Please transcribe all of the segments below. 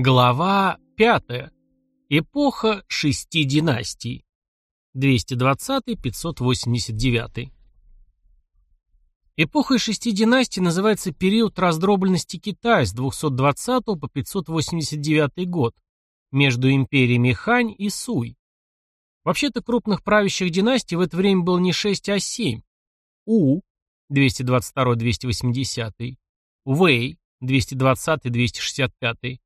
Глава 5. Эпоха шести династий. 220-589. Эпохой шести династий называется период раздробленности Китая с 220 по 589 год между империями Хань и Суй. Вообще-то крупных правящих династий в это время было не 6, а 7. У 222-280, Вэй 220-265,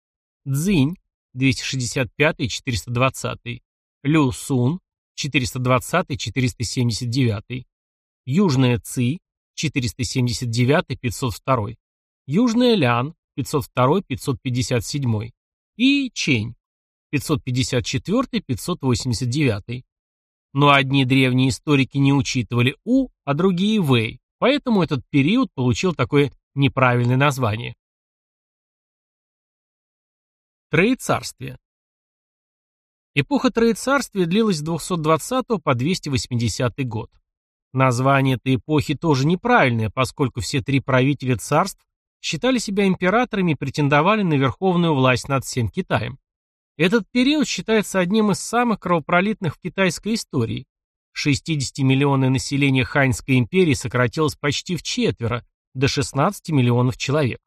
Цзинь 265-420, Лю Сун 420-479, Южная Ци 479-502, Южная Лян 502-557 и Чень 554-589. Но одни древние историки не учитывали У, а другие Вэй, поэтому этот период получил такое неправильное название. Троецарствие. Эпоха Троецарствия длилась с 220 по 280 год. Название этой эпохи тоже неправильное, поскольку все три правителя царств считали себя императорами и претендовали на верховную власть над всем Китаем. Этот период считается одним из самых кровопролитных в китайской истории. 60-миллионное население Ханьской империи сократилось почти в четверо, до 16 миллионов человек.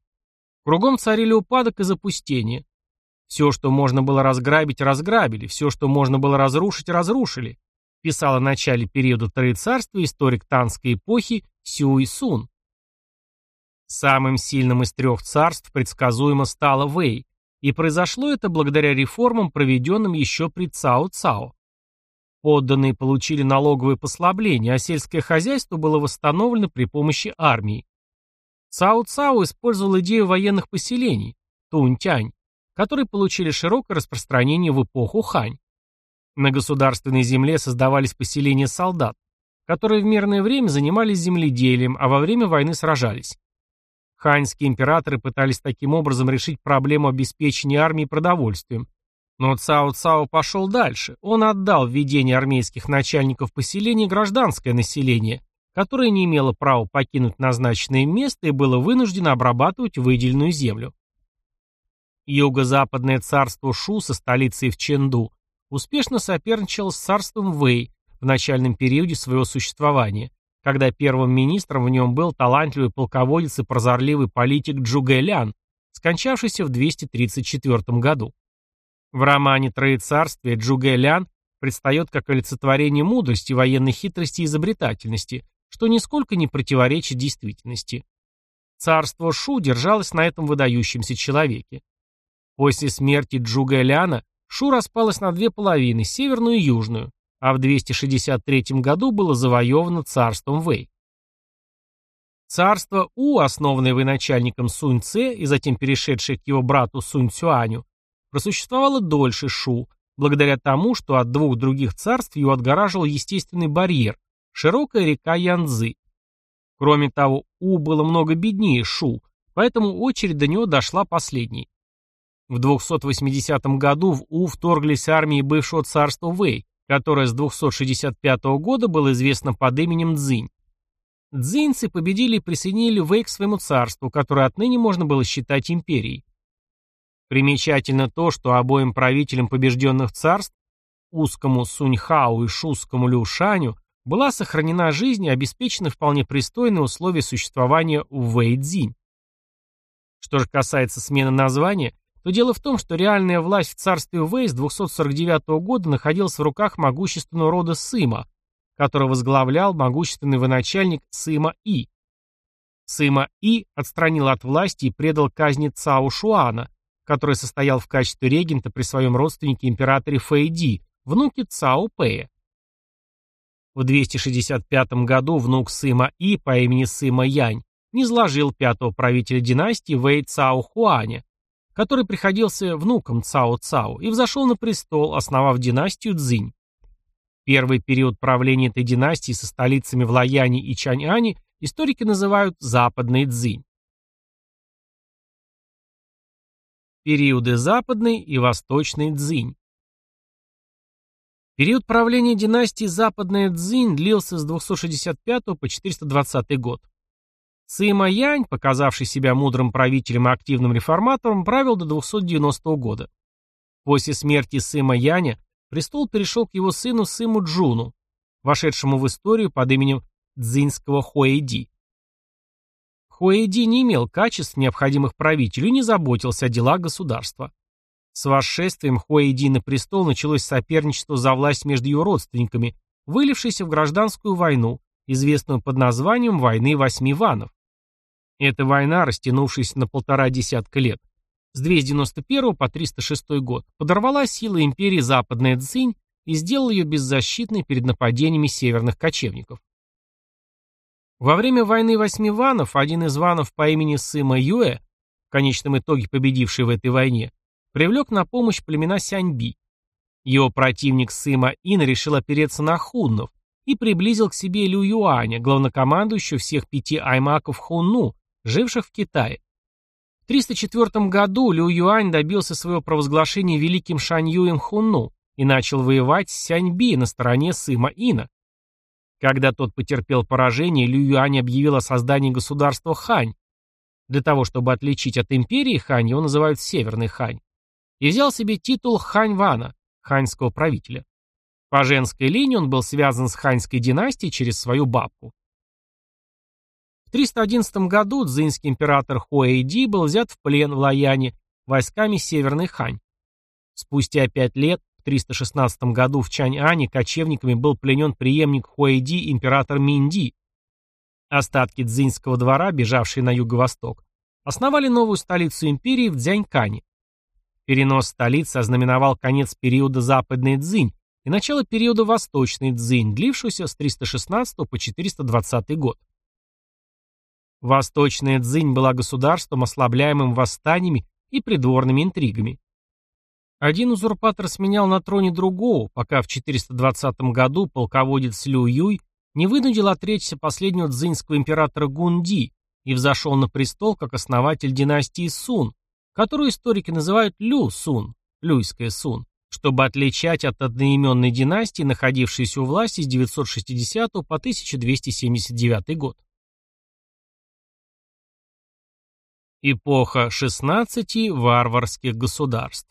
Кругом царили упадок и запустение. Все, что можно было разграбить, разграбили, все, что можно было разрушить, разрушили, писал о начале периода Троецарствия историк Танской эпохи Сюй Сун. Самым сильным из трех царств предсказуемо стало Вэй, и произошло это благодаря реформам, проведенным еще при Цао Цао. Подданные получили налоговые послабления, а сельское хозяйство было восстановлено при помощи армии. Цао Цао использовал идею военных поселений, Тунь-Тянь, которые получили широкое распространение в эпоху Хань. На государственной земле создавались поселения солдат, которые в мирное время занимались земледелием, а во время войны сражались. Ханьские императоры пытались таким образом решить проблему обеспечения армии продовольствием. Но Цао Цао пошел дальше. Он отдал в армейских начальников поселений гражданское население, которое не имело права покинуть назначенное место и было вынуждено обрабатывать выделенную землю. Юго-западное царство Шу со столицей в Ченду успешно соперничало с царством Вэй в начальном периоде своего существования, когда первым министром в нем был талантливый полководец и прозорливый политик Джугэ Лян, скончавшийся в 234 году. В романе «Троецарствие» Джугэ Лян предстает как олицетворение мудрости, военной хитрости и изобретательности, что нисколько не противоречит действительности. Царство Шу держалось на этом выдающемся человеке. После смерти Джуга Ляна Шу распалась на две половины, северную и южную, а в 263 году было завоевано царством Вэй. Царство У, основанное военачальником Сунь Це и затем перешедшее к его брату Сунь Цюаню, просуществовало дольше Шу, благодаря тому, что от двух других царств его отгораживал естественный барьер – широкая река Янцзы. Кроме того, У было много беднее Шу, поэтому очередь до него дошла последней. В 280 году в У вторглись армии бывшего царства Вэй, которое с 265 года было известно под именем Цзинь. Цзиньцы победили и присоединили Вэй к своему царству, которое отныне можно было считать империей. Примечательно то, что обоим правителям побежденных царств, узкому Суньхау и шускому Люшаню, была сохранена жизнь и обеспечены вполне пристойные условия существования у Вэй-Цзинь. Что же касается смены названия, то дело в том, что реальная власть в царстве Вэй с 249 года находилась в руках могущественного рода Сыма, который возглавлял могущественный военачальник Сыма И. Сыма И отстранил от власти и предал казни Цао Шуана, который состоял в качестве регента при своем родственнике императоре Фэйди, внуке Цао Пэя. В 265 году внук Сыма И по имени Сыма Янь низложил пятого правителя династии Вэй Цао Хуаня, который приходился внуком Цао Цао, и взошел на престол, основав династию Цзинь. Первый период правления этой династии со столицами в Лаяне и Чаньане историки называют Западной Цзинь. Периоды Западной и Восточной Цзинь Период правления династии Западная Цзинь длился с 265 по 420 год. Сыма Янь, показавший себя мудрым правителем и активным реформатором, правил до 290 года. После смерти Сыма Яня престол перешел к его сыну Сыму Джуну, вошедшему в историю под именем Цзиньского Хуэйди. Хуэйди не имел качеств, необходимых правителю, и не заботился о делах государства. С восшествием Хуэйди на престол началось соперничество за власть между его родственниками, вылившееся в гражданскую войну, известную под названием «Войны восьми ванов». Эта война, растянувшаяся на полтора десятка лет, с 291 по 306 год, подорвала силы империи Западная Цзинь и сделала ее беззащитной перед нападениями северных кочевников. Во время войны восьми ванов один из ванов по имени Сыма Юэ, в конечном итоге победивший в этой войне, привлек на помощь племена Сяньби. Его противник Сыма Ин решил опереться на хуннов и приблизил к себе Лю Юаня, главнокомандующего всех пяти аймаков Хунну, живших в Китае. В 304 году Лю Юань добился своего провозглашения великим Шаньюем Хунну и начал воевать с Сяньби на стороне Сыма Ина. Когда тот потерпел поражение, Лю Юань объявил о создании государства Хань. Для того, чтобы отличить от империи Хань, его называют Северный Хань. И взял себе титул Хань Вана, ханьского правителя. По женской линии он был связан с ханьской династией через свою бабку. В 311 году дзинский император Хуэйди был взят в плен в Лаяне войсками Северной Хань. Спустя пять лет 316 году в Чань-Ане кочевниками был пленен преемник Хуэйди император Минди. Остатки дзиньского двора, бежавшие на юго-восток, основали новую столицу империи в Дзянькане. Перенос столицы ознаменовал конец периода Западной Цзинь и начало периода Восточной Цзинь, длившегося с 316 по 420 год. Восточная Цзинь была государством, ослабляемым восстаниями и придворными интригами. Один узурпатор сменял на троне другого, пока в 420 году полководец Лю Юй не вынудил отречься последнего дзиньского императора Гунди и взошел на престол как основатель династии Сун, которую историки называют Лю Сун, Люйская Сун, чтобы отличать от одноименной династии, находившейся у власти с 960 по 1279 год. Эпоха 16 варварских государств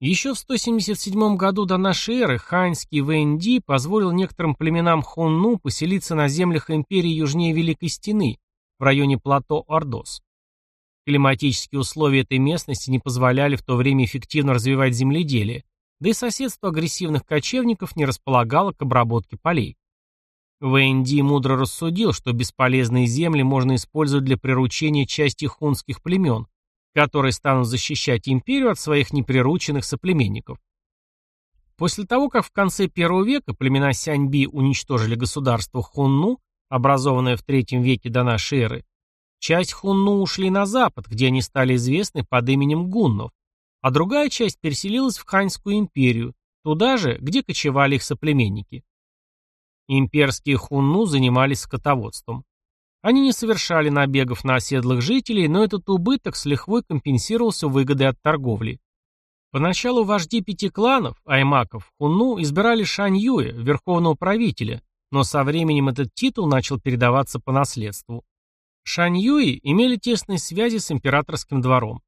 еще в 177 году до нашей эры ханьский Вэнди позволил некоторым племенам Хунну поселиться на землях империи южнее Великой Стены, в районе плато Ордос. Климатические условия этой местности не позволяли в то время эффективно развивать земледелие, да и соседство агрессивных кочевников не располагало к обработке полей. Вэнди мудро рассудил, что бесполезные земли можно использовать для приручения части хунских племен, которые станут защищать империю от своих неприрученных соплеменников. После того, как в конце первого века племена Сяньби уничтожили государство Хунну, образованное в третьем веке до нашей эры, часть Хунну ушли на запад, где они стали известны под именем гуннов, а другая часть переселилась в Ханьскую империю, туда же, где кочевали их соплеменники. Имперские хунну занимались скотоводством. Они не совершали набегов на оседлых жителей, но этот убыток с лихвой компенсировался выгодой от торговли. Поначалу вожди пяти кланов, аймаков, хунну, избирали Шань Юэ, верховного правителя, но со временем этот титул начал передаваться по наследству. Шань Юи имели тесные связи с императорским двором.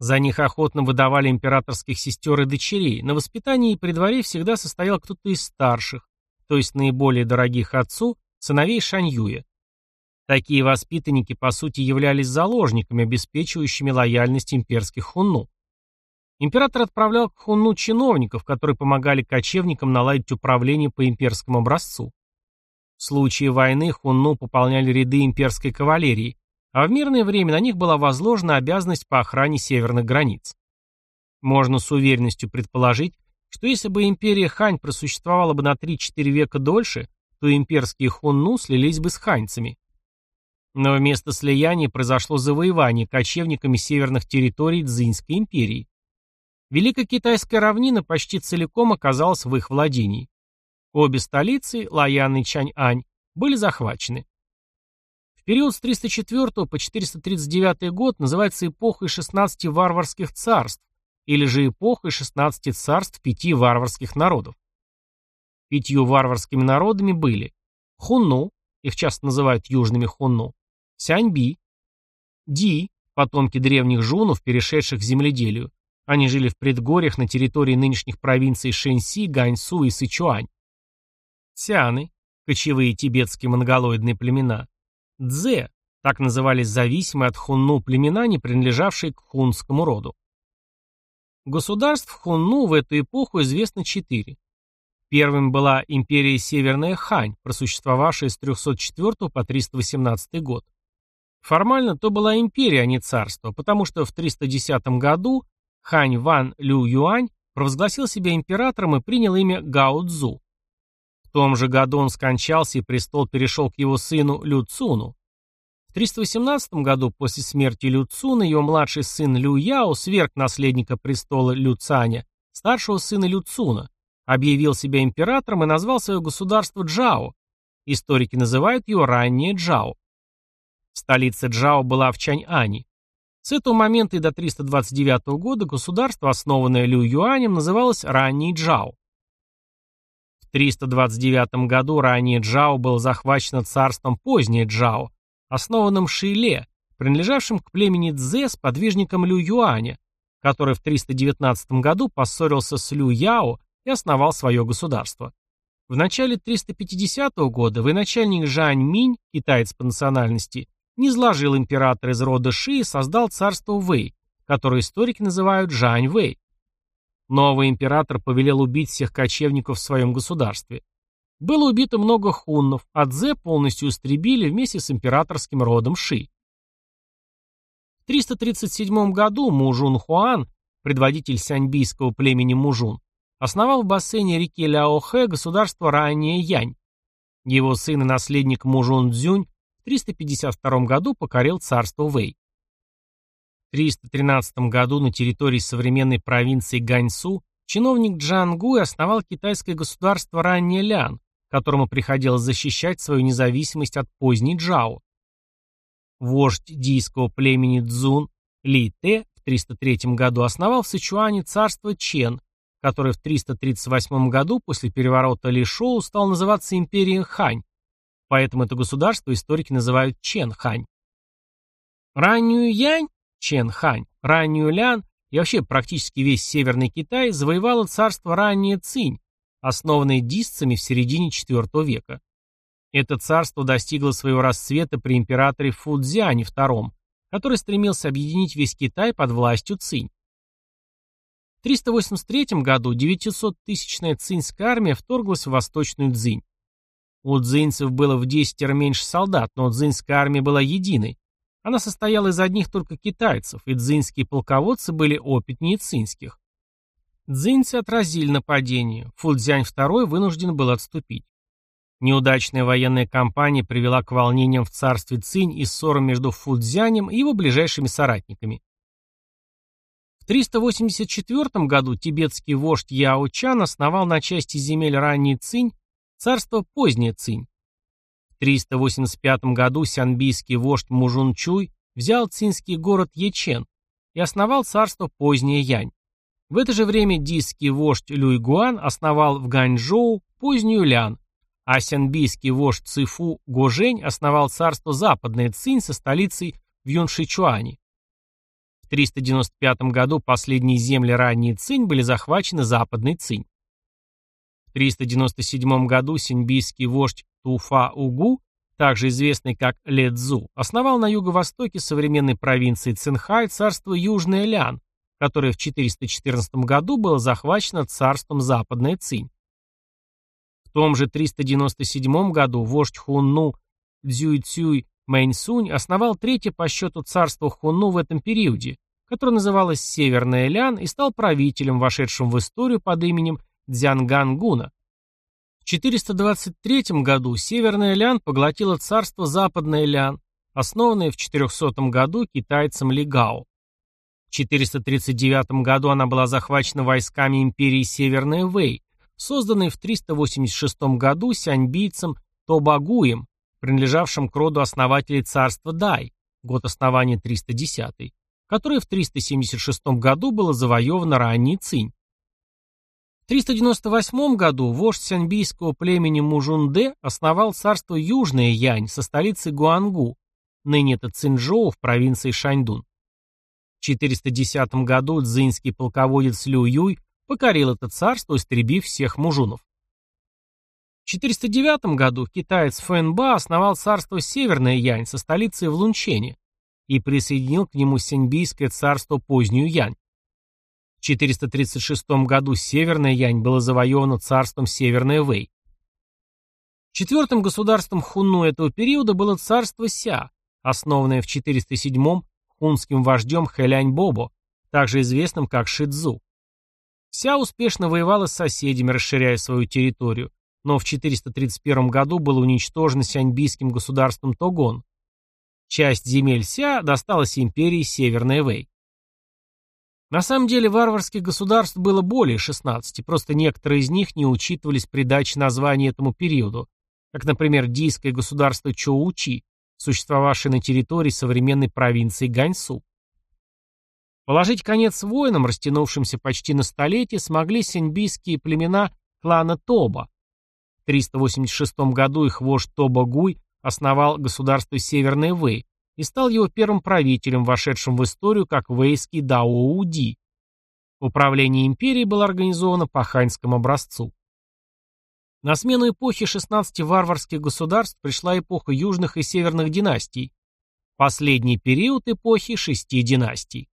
За них охотно выдавали императорских сестер и дочерей, на воспитании при дворе всегда состоял кто-то из старших, то есть наиболее дорогих отцу, сыновей Шань Юя. Такие воспитанники, по сути, являлись заложниками, обеспечивающими лояльность имперских хунну. Император отправлял к хунну чиновников, которые помогали кочевникам наладить управление по имперскому образцу. В случае войны хунну пополняли ряды имперской кавалерии, а в мирное время на них была возложена обязанность по охране северных границ. Можно с уверенностью предположить, что если бы империя Хань просуществовала бы на 3-4 века дольше, то имперские хунну слились бы с ханьцами. Но вместо слияния произошло завоевание кочевниками северных территорий Цзиньской империи. Великая китайская равнина почти целиком оказалась в их владении. Обе столицы, Лаян и Чань-Ань, были захвачены. В период с 304 по 439 год называется эпохой 16 варварских царств, или же эпохой 16 царств пяти варварских народов. Пятью варварскими народами были Хунну, их часто называют южными хунну, Сяньби, Ди, потомки древних жунов, перешедших к земледелию. Они жили в предгорьях на территории нынешних провинций Шэньси, Ганьсу и Сычуань. Цяны, кочевые тибетские монголоидные племена. Дзе, так назывались зависимые от хунну племена, не принадлежавшие к хунскому роду. Государств хунну в эту эпоху известно четыре. Первым была империя Северная Хань, просуществовавшая с 304 по 318 год. Формально то была империя, а не царство, потому что в 310 году Хань Ван Лю Юань провозгласил себя императором и принял имя Гао Цзу. В том же году он скончался и престол перешел к его сыну Лю Цуну. В 318 году после смерти Лю Цуна его младший сын Лю Яо сверг наследника престола Лю Цаня, старшего сына Лю Цуна, объявил себя императором и назвал свое государство Джао. Историки называют его раннее Джао. Столица Джао была в Чань-Ани. С этого момента и до 329 года государство, основанное Лю Юанем, называлось Ранний Джао. В 329 году Раннее Джао было захвачено царством Позднее Джао, основанным Шиле, принадлежавшим к племени Цзэ с подвижником Лю Юаня, который в 319 году поссорился с Лю Яо и основал свое государство. В начале 350 года военачальник Жань Минь, китаец по национальности, не изложил император из рода Ши и создал царство Вэй, которое историки называют Жань Вэй. Новый император повелел убить всех кочевников в своем государстве. Было убито много хуннов, а Дзе полностью истребили вместе с императорским родом Ши. В 337 году Мужун Хуан, предводитель сяньбийского племени Мужун, основал в бассейне реки Ляохэ государство ранее Янь. Его сын и наследник Мужун Цзюнь 352 году покорил царство Вэй. В 313 году на территории современной провинции Ганьсу чиновник Джан Гуй основал китайское государство раннее Лян, которому приходилось защищать свою независимость от поздней Джао. Вождь дийского племени Цзун Ли Те в 303 году основал в Сычуане царство Чен, которое в 338 году после переворота Ли Шоу стал называться империей Хань, Поэтому это государство историки называют Чен-Хань. Раннюю Янь, Чен-Хань, раннюю Лян и вообще практически весь Северный Китай завоевало царство раннее Цинь, основанное дисцами в середине IV века. Это царство достигло своего расцвета при императоре Фудзяне II, который стремился объединить весь Китай под властью Цинь. В 383 году 900-тысячная цинская армия вторглась в Восточную Цзинь. У дзинцев было в десятеро меньше солдат, но дзинская армия была единой. Она состояла из одних только китайцев, и дзинские полководцы были опытнее цинских. Дзинцы отразили нападение, Фудзянь II вынужден был отступить. Неудачная военная кампания привела к волнениям в царстве Цинь и ссорам между Фудзянем и его ближайшими соратниками. В 384 году тибетский вождь Яо Чан основал на части земель ранней Цинь Царство позднее Цинь. В 385 году сянбийский вождь Мужун Чуй взял цинский город Ечен и основал царство позднее Янь. В это же время дийский вождь Люй Гуан основал в Ганьчжоу позднюю Лян, а сянбийский вождь Цифу Гожень основал царство западное Цинь со столицей в Юншичуане. В 395 году последние земли ранней Цинь были захвачены западной Цинь. В 397 году синьбийский вождь Туфа-Угу, также известный как Ледзу, основал на юго-востоке современной провинции Цинхай царство Южное Лян, которое в 414 году было захвачено царством Западная Цинь. В том же 397 году вождь Хунну Цзюйцюй Мэньсунь основал третье по счету царство Хунну в этом периоде, которое называлось Северная Лян и стал правителем, вошедшим в историю под именем Дзянгангуна. В 423 году Северная Лян поглотила царство Западная Лян, основанное в 400 году китайцем Лигао. В 439 году она была захвачена войсками империи Северная Вэй, созданной в 386 году сяньбийцем Тобагуем, принадлежавшим к роду основателей царства Дай, год основания 310, которое в 376 году было завоевано ранней Цинь. В 398 году вождь сяньбийского племени Мужунде основал царство Южное Янь со столицей Гуангу, ныне это Цинчжоу в провинции Шаньдун. В 410 году дзиньский полководец Лю Юй покорил это царство, истребив всех мужунов. В 409 году китаец Фэнба основал царство Северное Янь со столицей в Лунчене и присоединил к нему Сеньбийское царство Позднюю Янь. В 436 году Северная Янь было завоевано царством Северная Вэй. Четвертым государством хунну этого периода было царство Ся, основанное в 407 хунским вождем Хэлянь-Бобо, также известным как Шидзу. Ся успешно воевала с соседями, расширяя свою территорию, но в 431 году было уничтожено сяньбийским государством Тогон. Часть земель Ся досталась империи Северная Вэй. На самом деле варварских государств было более 16, просто некоторые из них не учитывались при даче названия этому периоду, как, например, дийское государство Чоучи, существовавшее на территории современной провинции Ганьсу. Положить конец войнам, растянувшимся почти на столетие, смогли синьбийские племена клана Тоба. В 386 году их вождь Тоба Гуй основал государство Северная Вэй, и стал его первым правителем, вошедшим в историю как вейский Даоуди. Управление империей было организовано по ханьскому образцу. На смену эпохи 16 варварских государств пришла эпоха южных и северных династий, последний период эпохи шести династий.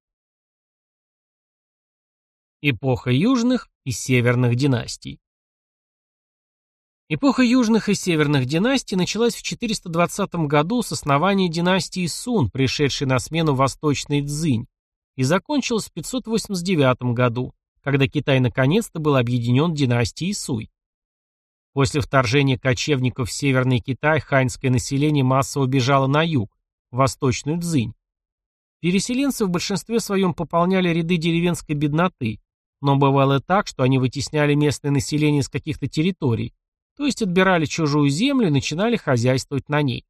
Эпоха южных и северных династий. Эпоха южных и северных династий началась в 420 году с основания династии Сун, пришедшей на смену восточной Цзинь, и закончилась в 589 году, когда Китай наконец-то был объединен династией Суй. После вторжения кочевников в Северный Китай ханьское население массово бежало на юг, в восточную Цзинь. Переселенцы в большинстве своем пополняли ряды деревенской бедноты, но бывало так, что они вытесняли местное население с каких-то территорий, то есть отбирали чужую землю и начинали хозяйствовать на ней.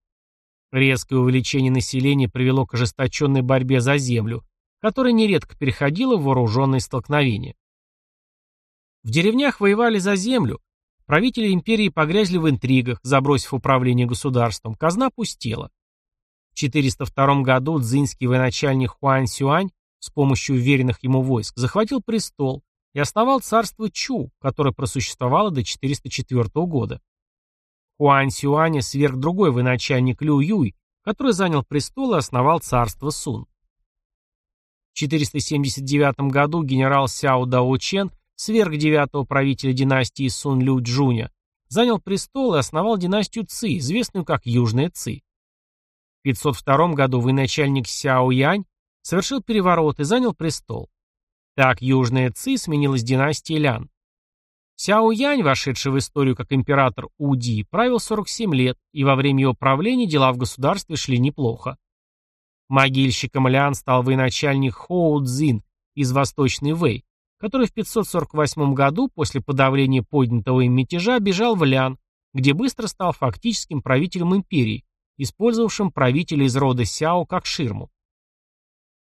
Резкое увеличение населения привело к ожесточенной борьбе за землю, которая нередко переходила в вооруженные столкновения. В деревнях воевали за землю, правители империи погрязли в интригах, забросив управление государством, казна пустела. В 402 году дзинский военачальник Хуань Сюань с помощью уверенных ему войск захватил престол, и основал царство Чу, которое просуществовало до 404 года. Хуань Сюаня сверг другой военачальник Лю Юй, который занял престол и основал царство Сун. В 479 году генерал Сяо Дао Чен сверг девятого правителя династии Сун Лю Джуня, занял престол и основал династию Ци, известную как Южная Ци. В 502 году военачальник Сяо Янь совершил переворот и занял престол. Так Южная Ци сменилась династией Лян. Сяо Янь, вошедший в историю как император Уди, правил 47 лет, и во время его правления дела в государстве шли неплохо. Могильщиком Лян стал военачальник Хоу Цзин из Восточной Вэй, который в 548 году после подавления поднятого им мятежа бежал в Лян, где быстро стал фактическим правителем империи, использовавшим правителя из рода Сяо как ширму.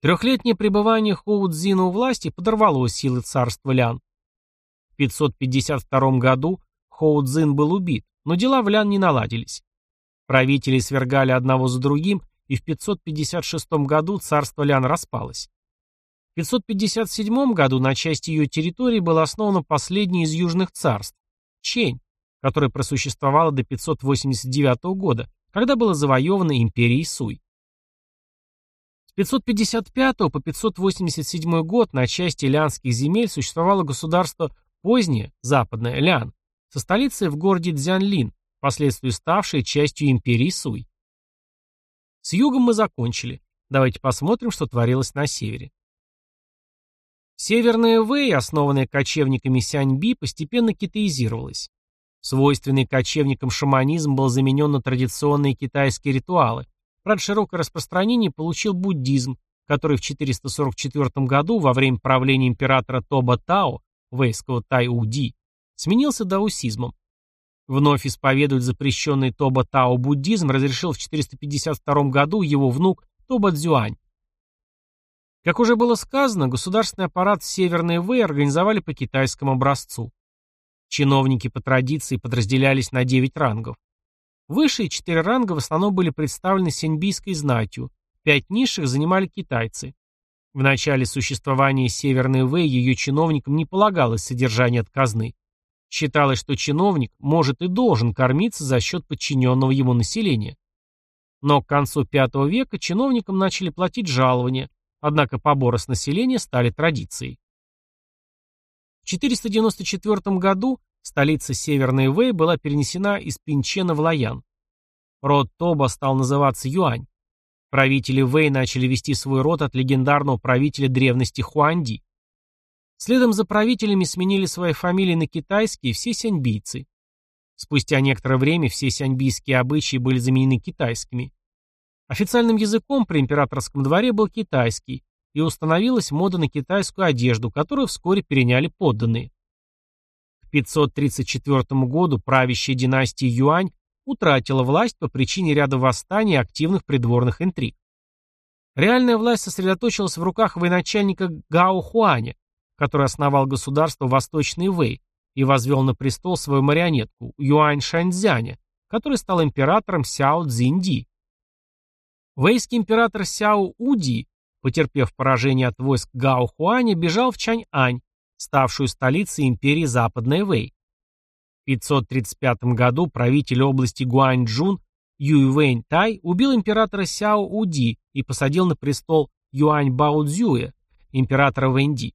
Трехлетнее пребывание Хоу Цзина у власти подорвало силы царства Лян. В 552 году Хоу Цзин был убит, но дела в Лян не наладились. Правители свергали одного за другим, и в 556 году царство Лян распалось. В 557 году на части ее территории было основано последнее из южных царств – Чень, которое просуществовало до 589 года, когда было завоевано империей Суй. С 555 по 587 год на части лянских земель существовало государство позднее, западное, Лян, со столицей в городе Дзянлин, впоследствии ставшей частью империи Суй. С югом мы закончили. Давайте посмотрим, что творилось на севере. Северная Вэй, основанная кочевниками Сяньби, постепенно китаизировалась. Свойственный кочевникам шаманизм был заменен на традиционные китайские ритуалы, Правда, широкое распространение получил буддизм, который в 444 году во время правления императора Тоба Тао, вейского Тай-Уди, сменился даосизмом. Вновь исповедовать запрещенный Тоба Тао буддизм разрешил в 452 году его внук Тоба Цзюань. Как уже было сказано, государственный аппарат Северной Вэй организовали по китайскому образцу. Чиновники по традиции подразделялись на 9 рангов. Высшие четыре ранга в основном были представлены сеньбийской знатью, пять низших занимали китайцы. В начале существования Северной Вэй ее чиновникам не полагалось содержание от казны. Считалось, что чиновник может и должен кормиться за счет подчиненного ему населения. Но к концу V века чиновникам начали платить жалования, однако поборы с населения стали традицией. В 494 году столица Северной Вэй была перенесена из Пинчена в Лаян. Род Тоба стал называться Юань. Правители Вэй начали вести свой род от легендарного правителя древности Хуанди. Следом за правителями сменили свои фамилии на китайские все сяньбийцы. Спустя некоторое время все сяньбийские обычаи были заменены китайскими. Официальным языком при императорском дворе был китайский, и установилась мода на китайскую одежду, которую вскоре переняли подданные. К 534 году правящая династия Юань утратила власть по причине ряда восстаний и активных придворных интриг. Реальная власть сосредоточилась в руках военачальника Гао Хуаня, который основал государство Восточный Вэй и возвел на престол свою марионетку Юань Шаньцзяня, который стал императором Сяо Цзиньди. Вэйский император Сяо Уди, потерпев поражение от войск Гао Хуаня, бежал в Чань-Ань, ставшую столицей империи Западная Вэй. 535 году правитель области Гуанчжун Юйвэнь Тай убил императора Сяо Уди и посадил на престол Юань Баоцзюя, императора Вэнди.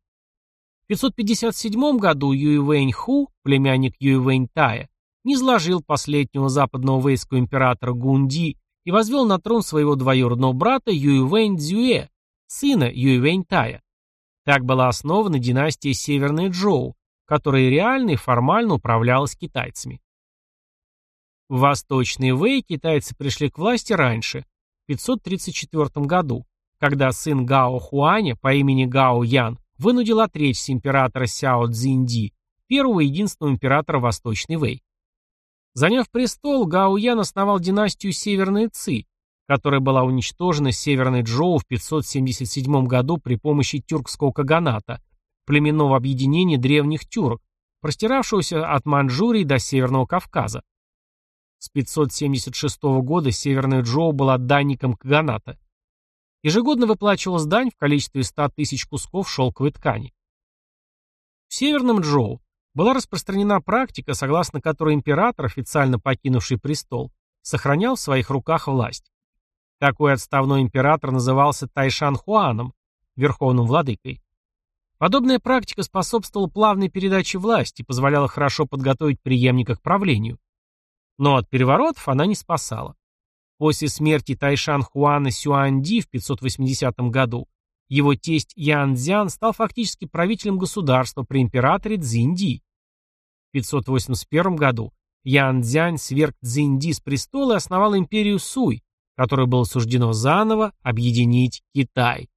В 557 году Юйвэнь Ху, племянник Юйвэнь Тая, низложил последнего западного вейского императора Гунди и возвел на трон своего двоюродного брата Юйвэнь Цзюэ, сына Юйвэнь Тая. Так была основана династия Северной Джоу, которая реально и формально управлялась китайцами. В Восточной Вэй китайцы пришли к власти раньше, в 534 году, когда сын Гао Хуаня по имени Гао Ян вынудил отречься императора Сяо Цзиньди, первого и единственного императора Восточной Вэй. Заняв престол, Гао Ян основал династию Северной Ци, которая была уничтожена Северной Джоу в 577 году при помощи тюркского каганата, племенного объединения древних тюрок, простиравшегося от Манчжурии до Северного Кавказа. С 576 года Северная Джоу была данником Каганата. Ежегодно выплачивалась дань в количестве 100 тысяч кусков шелковой ткани. В Северном Джоу была распространена практика, согласно которой император, официально покинувший престол, сохранял в своих руках власть. Такой отставной император назывался Тайшан Хуаном, верховным владыкой. Подобная практика способствовала плавной передаче власти и позволяла хорошо подготовить преемника к правлению. Но от переворотов она не спасала. После смерти Тайшан Хуана Сюанди в 580 году его тесть Ян Цзян стал фактически правителем государства при императоре Цзиньди. В 581 году Ян Цзянь сверг Цзиньди с престола и основал империю Суй, которой было суждено заново объединить Китай.